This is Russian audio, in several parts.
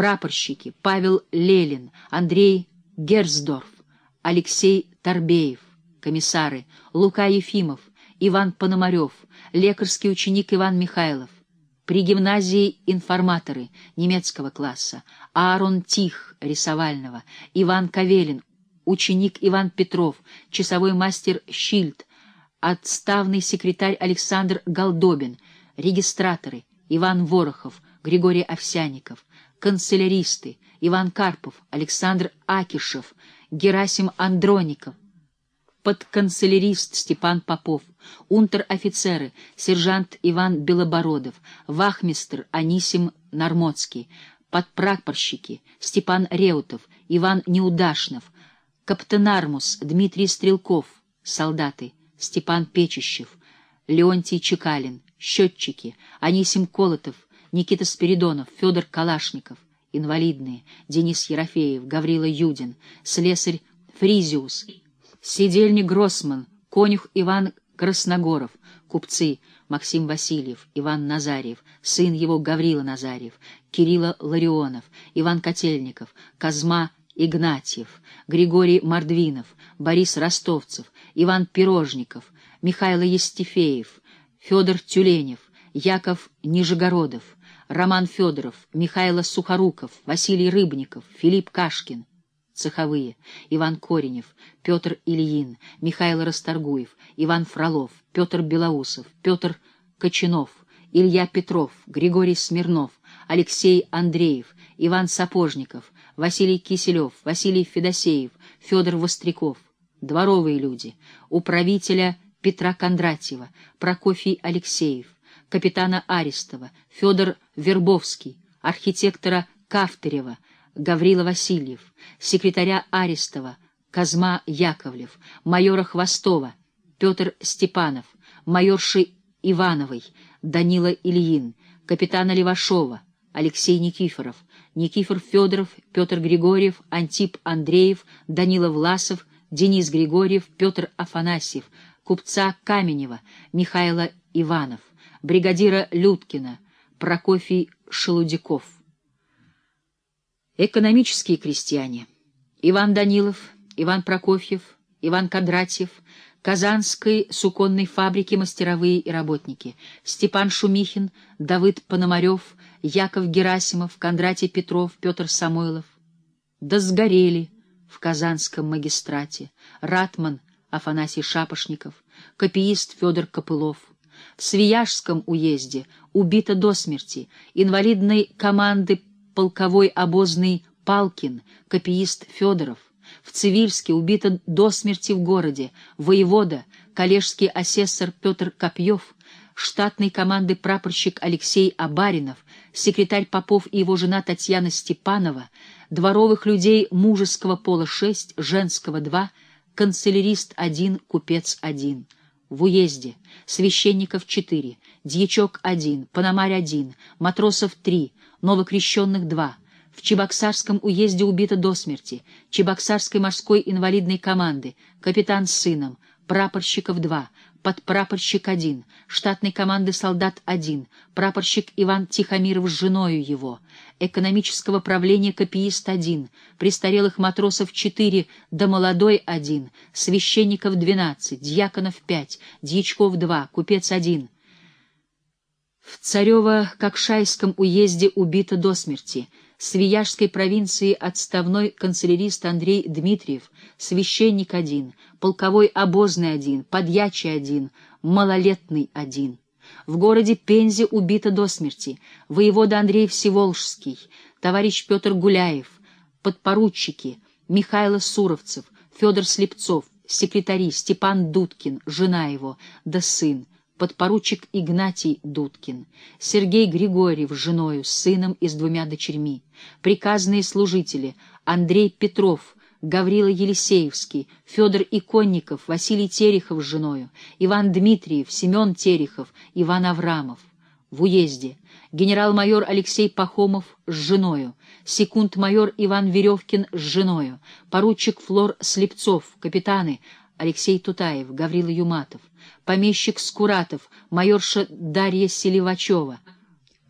прапорщики Павел Лелин, Андрей Герцдорф, Алексей Торбеев, комиссары Лука Ефимов, Иван Пономарев, лекарский ученик Иван Михайлов, при гимназии информаторы немецкого класса, Аарон Тих, рисовального, Иван Кавелин, ученик Иван Петров, часовой мастер Щильд, отставный секретарь Александр Голдобин, регистраторы Иван Ворохов, Григорий Овсяников, канцеляристы Иван Карпов, Александр Акишев, Герасим Андроников, подканцелярист Степан Попов, унтер-офицеры сержант Иван Белобородов, вахмистр Анисим Нормоцкий, подпрапорщики Степан Реутов, Иван Неудашнов, каптенармус Дмитрий Стрелков, солдаты Степан Печищев, Леонтий Чекалин, счетчики Анисим Колотов, Никита Спиридонов, Федор Калашников, инвалидные Денис Ерофеев, Гаврила Юдин, слесарь Фризиус, сидельник Гроссман, конюх Иван Красногоров, купцы Максим Васильев, Иван Назарьев, сын его Гаврила Назарьев, Кирилла Ларионов, Иван Котельников, Казма Игнатьев, Григорий Мордвинов, Борис Ростовцев, Иван Пирожников, Михаил Естефеев, Федор Тюленев, Яков Нижегородов, Роман Федоров, Михаил Сухоруков, Василий Рыбников, Филипп Кашкин, цеховые, Иван Коренев, Петр Ильин, Михаил Расторгуев, Иван Фролов, Петр Белоусов, Петр Кочанов, Илья Петров, Григорий Смирнов, Алексей Андреев, Иван Сапожников, Василий Киселев, Василий Федосеев, Федор Востряков, дворовые люди, управителя Петра Кондратьева, Прокофий Алексеев, капитана Арестова, Федор Вербовский, архитектора Кафтарева, Гаврила Васильев, секретаря Арестова, Казма Яковлев, майора Хвостова, Петр Степанов, майорши Ивановой, Данила Ильин, капитана Левашова, Алексей Никифоров, Никифор Федоров, Петр Григорьев, Антип Андреев, Данила Власов, Денис Григорьев, Петр Афанасьев, купца Каменева, Михаила Иванов, бригадира Людкина, Прокофий Шелудяков. Экономические крестьяне. Иван Данилов, Иван Прокофьев, Иван Кадратьев, Казанской суконной фабрики мастеровые и работники, Степан Шумихин, Давыд Пономарев, Яков Герасимов, Кондратий Петров, Петр Самойлов. Да сгорели в Казанском магистрате Ратман Афанасий Шапошников, копиист Федор Копылов. В Свияжском уезде убито до смерти. Инвалидной команды полковой обозный Палкин, копиист Федоров. В Цивильске убито до смерти в городе. Воевода, коллежский асессор Петр Копьев, штатной команды прапорщик Алексей Абаринов, секретарь Попов и его жена Татьяна Степанова, дворовых людей мужеского пола шесть, женского два, канцелярист один, купец один. В уезде. Священников четыре, дьячок один, пономарь один, матросов три, новокрещенных два. В Чебоксарском уезде убито до смерти, Чебоксарской морской инвалидной команды, капитан с сыном, прапорщиков два, подпрапорщик один, штатной команды солдат один, прапорщик Иван Тихомиров с женою его, экономического правления копиист один, престарелых матросов четыре, да молодой один, священников двенадцать, дьяконов пять, дьячков два, купец один. В Царево-Кокшайском уезде убито до смерти — Свияжской провинции отставной канцелярист Андрей Дмитриев, священник один, полковой обозный один, подьячий один, малолетный один. В городе Пензе убито до смерти воевода Андрей Всеволжский, товарищ Петр Гуляев, подпоручики Михаил Суровцев, Федор Слепцов, секретари Степан Дудкин, жена его, да сын, подпоручик Игнатий Дудкин, Сергей Григорьев с женою, с сыном и с двумя дочерьми, приказные служители Андрей Петров, Гаврила Елисеевский, Федор Иконников, Василий Терехов с женою, Иван Дмитриев, Семен Терехов, Иван Аврамов. В уезде генерал-майор Алексей Пахомов с женою, секунд-майор Иван Веревкин с женою, поручик Флор Слепцов, капитаны Алексей Тутаев, Гаврила Юматов, помещик Скуратов, майорша Дарья Селивачева,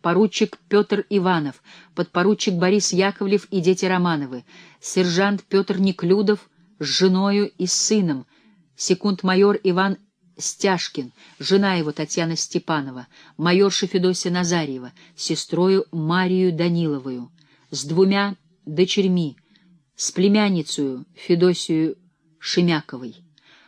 поручик Петр Иванов, подпоручик Борис Яковлев и дети Романовы, сержант Петр Неклюдов с женою и сыном, секунд-майор Иван Стяжкин, жена его Татьяна Степанова, майорша Федосия Назарьева, сестрою Марию Даниловую, с двумя дочерьми, с племянницей Федосию Шемяковой.